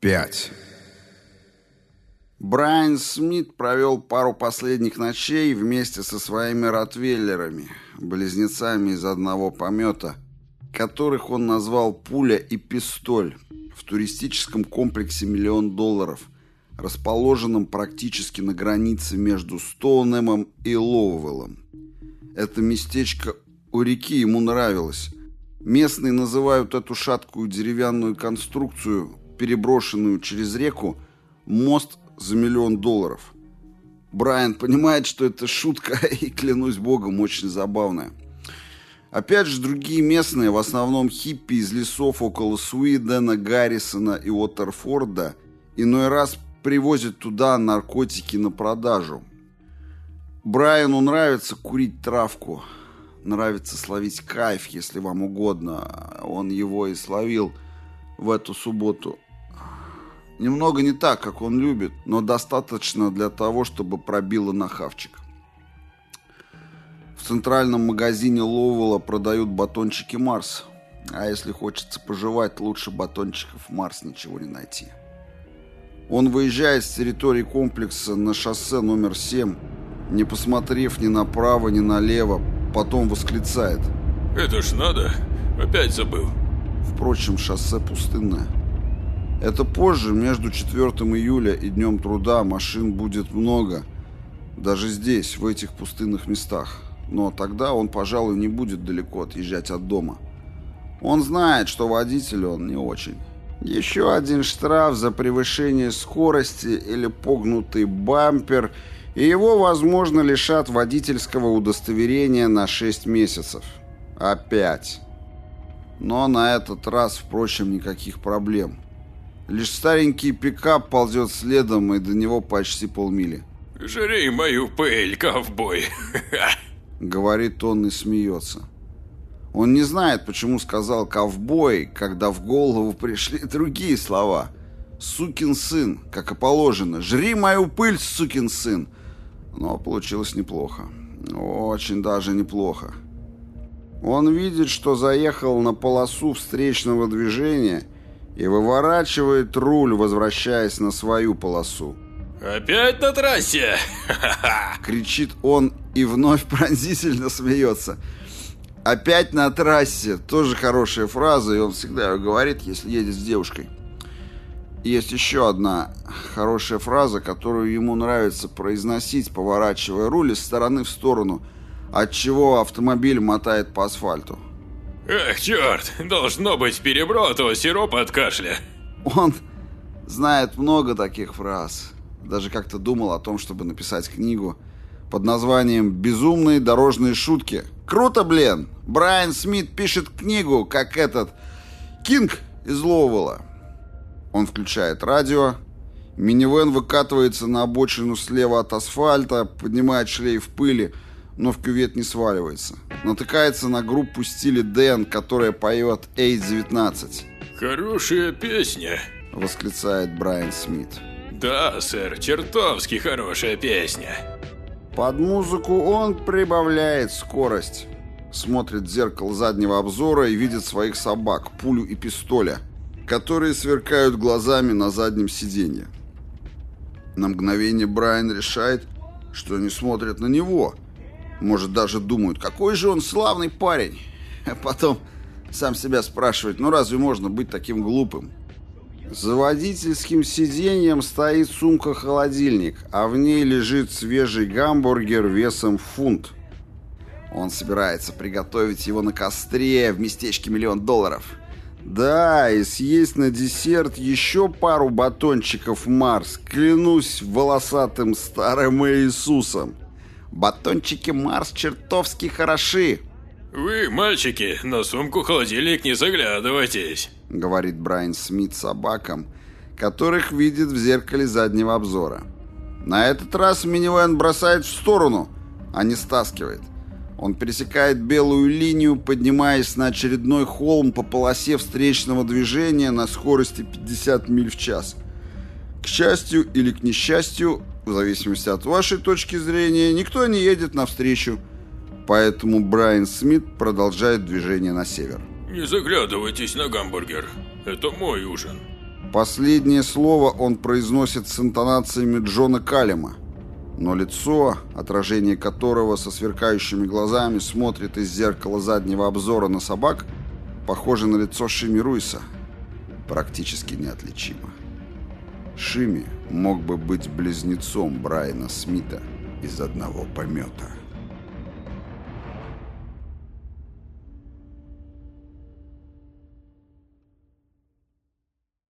5. Брайан Смит провел пару последних ночей вместе со своими ротвейлерами, близнецами из одного помета, которых он назвал «Пуля» и «Пистоль» в туристическом комплексе «Миллион долларов», расположенном практически на границе между Стоунемом и Лоуэллом. Это местечко у реки ему нравилось. Местные называют эту шаткую деревянную конструкцию переброшенную через реку, мост за миллион долларов. Брайан понимает, что это шутка, и, клянусь богом, очень забавная. Опять же, другие местные, в основном хиппи из лесов около Суидена, Гаррисона и Уотерфорда, иной раз привозят туда наркотики на продажу. Брайану нравится курить травку, нравится словить кайф, если вам угодно. Он его и словил в эту субботу. Немного не так, как он любит, но достаточно для того, чтобы пробило на хавчик. В центральном магазине Ловела продают батончики Марс. А если хочется пожевать, лучше батончиков Марс ничего не найти. Он выезжает с территории комплекса на шоссе номер 7, не посмотрев ни направо, ни налево, потом восклицает. «Это ж надо! Опять забыл!» Впрочем, шоссе пустынное. Это позже, между 4 июля и Днем труда, машин будет много. Даже здесь, в этих пустынных местах. Но тогда он, пожалуй, не будет далеко отъезжать от дома. Он знает, что водитель он не очень. Еще один штраф за превышение скорости или погнутый бампер, и его, возможно, лишат водительского удостоверения на 6 месяцев. Опять. Но на этот раз, впрочем, никаких проблем. Лишь старенький пикап ползет следом, и до него почти полмили. «Жри мою пыль, ковбой!» Говорит он и смеется. Он не знает, почему сказал «ковбой», когда в голову пришли другие слова. «Сукин сын», как и положено. «Жри мою пыль, сукин сын!» Но получилось неплохо. Очень даже неплохо. Он видит, что заехал на полосу встречного движения и выворачивает руль, возвращаясь на свою полосу. «Опять на трассе?» Кричит он и вновь пронзительно смеется. «Опять на трассе» тоже хорошая фраза, и он всегда ее говорит, если едет с девушкой. Есть еще одна хорошая фраза, которую ему нравится произносить, поворачивая руль из стороны в сторону, от чего автомобиль мотает по асфальту. Эх, черт, должно быть перебротого сиропа от кашля. Он знает много таких фраз. Даже как-то думал о том, чтобы написать книгу под названием «Безумные дорожные шутки». Круто, блин! Брайан Смит пишет книгу, как этот Кинг из Ловела. Он включает радио. Минивэн выкатывается на обочину слева от асфальта, поднимает шлейф пыли, но в кювет не сваливается. Натыкается на группу стиля Дэн, которая поет «Эй-19». «Хорошая песня», — восклицает Брайан Смит. «Да, сэр, чертовски хорошая песня». Под музыку он прибавляет скорость. Смотрит в зеркало заднего обзора и видит своих собак, пулю и пистоля, которые сверкают глазами на заднем сиденье. На мгновение Брайан решает, что они смотрят на него — может, даже думают, какой же он славный парень. А потом сам себя спрашивает, ну разве можно быть таким глупым? За водительским сиденьем стоит сумка-холодильник, а в ней лежит свежий гамбургер весом в фунт. Он собирается приготовить его на костре в местечке миллион долларов. Да, и съесть на десерт еще пару батончиков Марс, клянусь волосатым старым Иисусом. Батончики Марс чертовски хороши. Вы, мальчики, на сумку-холодильник не заглядывайтесь, говорит Брайан Смит собакам, которых видит в зеркале заднего обзора. На этот раз минивэн бросает в сторону, а не стаскивает. Он пересекает белую линию, поднимаясь на очередной холм по полосе встречного движения на скорости 50 миль в час. К счастью или к несчастью, в зависимости от вашей точки зрения, никто не едет навстречу. Поэтому Брайан Смит продолжает движение на север. Не заглядывайтесь на гамбургер. Это мой ужин. Последнее слово он произносит с интонациями Джона Калема, но лицо, отражение которого со сверкающими глазами смотрит из зеркала заднего обзора на собак, похоже на лицо Шими Руиса, практически неотличимо. Шими мог бы быть близнецом Брайана Смита из одного помета.